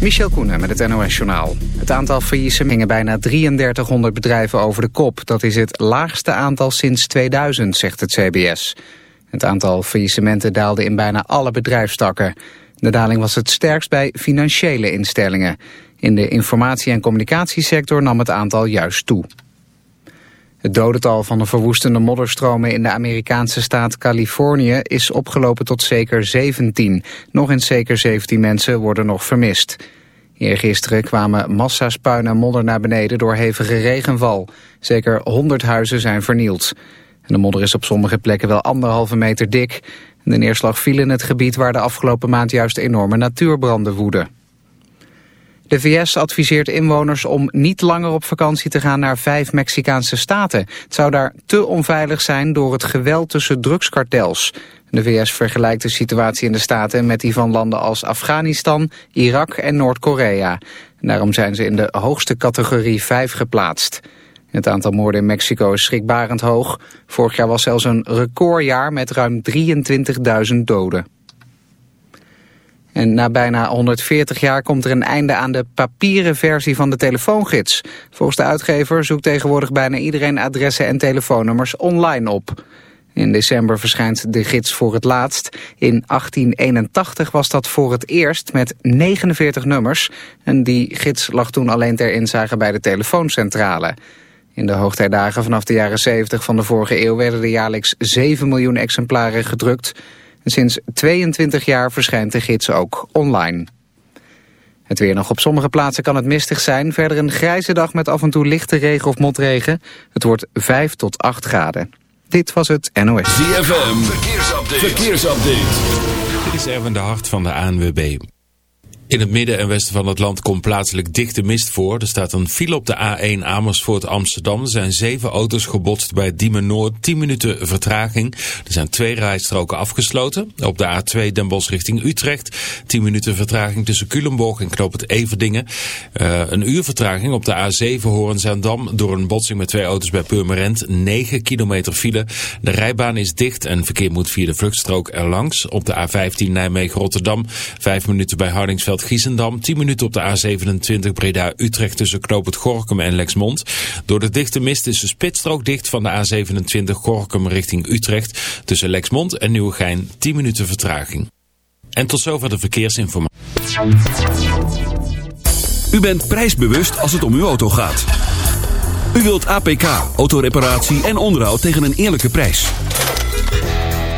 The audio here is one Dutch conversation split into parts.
Michel Koenen met het NOS-journaal. Het aantal faillissementen bijna 3300 bedrijven over de kop. Dat is het laagste aantal sinds 2000, zegt het CBS. Het aantal faillissementen daalde in bijna alle bedrijfstakken. De daling was het sterkst bij financiële instellingen. In de informatie- en communicatiesector nam het aantal juist toe. Het dodental van de verwoestende modderstromen in de Amerikaanse staat Californië is opgelopen tot zeker 17. Nog eens zeker 17 mensen worden nog vermist. Eergisteren kwamen massa's puin en modder naar beneden door hevige regenval. Zeker 100 huizen zijn vernield. En de modder is op sommige plekken wel anderhalve meter dik. De neerslag viel in het gebied waar de afgelopen maand juist enorme natuurbranden woeden. De VS adviseert inwoners om niet langer op vakantie te gaan naar vijf Mexicaanse staten. Het zou daar te onveilig zijn door het geweld tussen drugskartels. De VS vergelijkt de situatie in de staten met die van landen als Afghanistan, Irak en Noord-Korea. Daarom zijn ze in de hoogste categorie 5 geplaatst. Het aantal moorden in Mexico is schrikbarend hoog. Vorig jaar was zelfs een recordjaar met ruim 23.000 doden. En na bijna 140 jaar komt er een einde aan de papieren versie van de telefoongids. Volgens de uitgever zoekt tegenwoordig bijna iedereen adressen en telefoonnummers online op. In december verschijnt de gids voor het laatst. In 1881 was dat voor het eerst met 49 nummers. En die gids lag toen alleen ter inzage bij de telefooncentrale. In de hoogtijdagen vanaf de jaren 70 van de vorige eeuw werden er jaarlijks 7 miljoen exemplaren gedrukt sinds 22 jaar verschijnt de gids ook online. Het weer nog op sommige plaatsen kan het mistig zijn. Verder een grijze dag met af en toe lichte regen of motregen. Het wordt 5 tot 8 graden. Dit was het NOS. ZFM, verkeersupdate. verkeersupdate. Dit is Erwin de Hart van de ANWB. In het midden en westen van het land komt plaatselijk dichte mist voor. Er staat een file op de A1 Amersfoort Amsterdam. Er zijn zeven auto's gebotst bij Diemen Noord. 10 minuten vertraging. Er zijn twee rijstroken afgesloten. Op de A2 Den Bosch richting Utrecht. 10 minuten vertraging tussen Culemborg en Knoop het Everdingen. Uh, een uur vertraging op de A7 Horenzaandam door een botsing met twee auto's bij Purmerend. 9 kilometer file. De rijbaan is dicht en verkeer moet via de vluchtstrook erlangs. Op de A15 Nijmegen-Rotterdam. 5 minuten bij Hardingsveld Giesendam. 10 minuten op de A27 Breda-Utrecht tussen Knoop het Gorkum en Lexmond. Door de dichte mist is de spitsstrook dicht van de A27 Gorkum richting Utrecht. Tussen Lexmond en Nieuwegein 10 minuten vertraging. En tot zover de verkeersinformatie. U bent prijsbewust als het om uw auto gaat. U wilt APK, autoreparatie en onderhoud tegen een eerlijke prijs.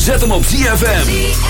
Zet hem op ZFM.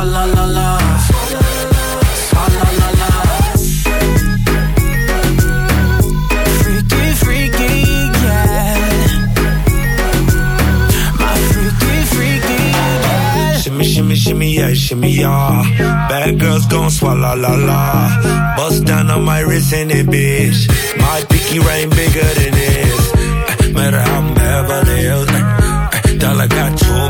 Swalla la la. La. Freaky, freaky, yeah. My freaky, freaky, yeah. Shimmy, shimmy, shimmy, yeah, shimmy, yeah. Bad girls gon' swallow la la. Bust down on my wrist and it, bitch. My pinky ring bigger than this. Eh, Matter how I'm Beverly Hills. Dollar got too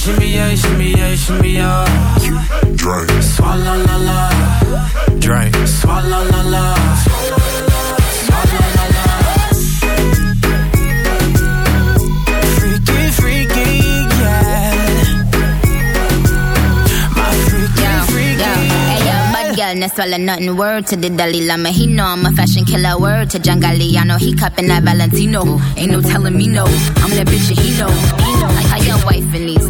Shimmy, shimmy, yeah, shimmy, yeah, shimmy, yeah. Drake. Swalla la la. Drink, swalla la la. Swalla la la. Freaky, freaky, yeah. My freaky, Yo, freaky, yo, hey yo, bad girl, no swallow nothing. Word to the Dalai Lama, he know I'm a fashion killer. Word to John Galliano, he cupping that Valentino. Ain't no telling me no, I'm that bitch and he know. He know. Like how your wife in these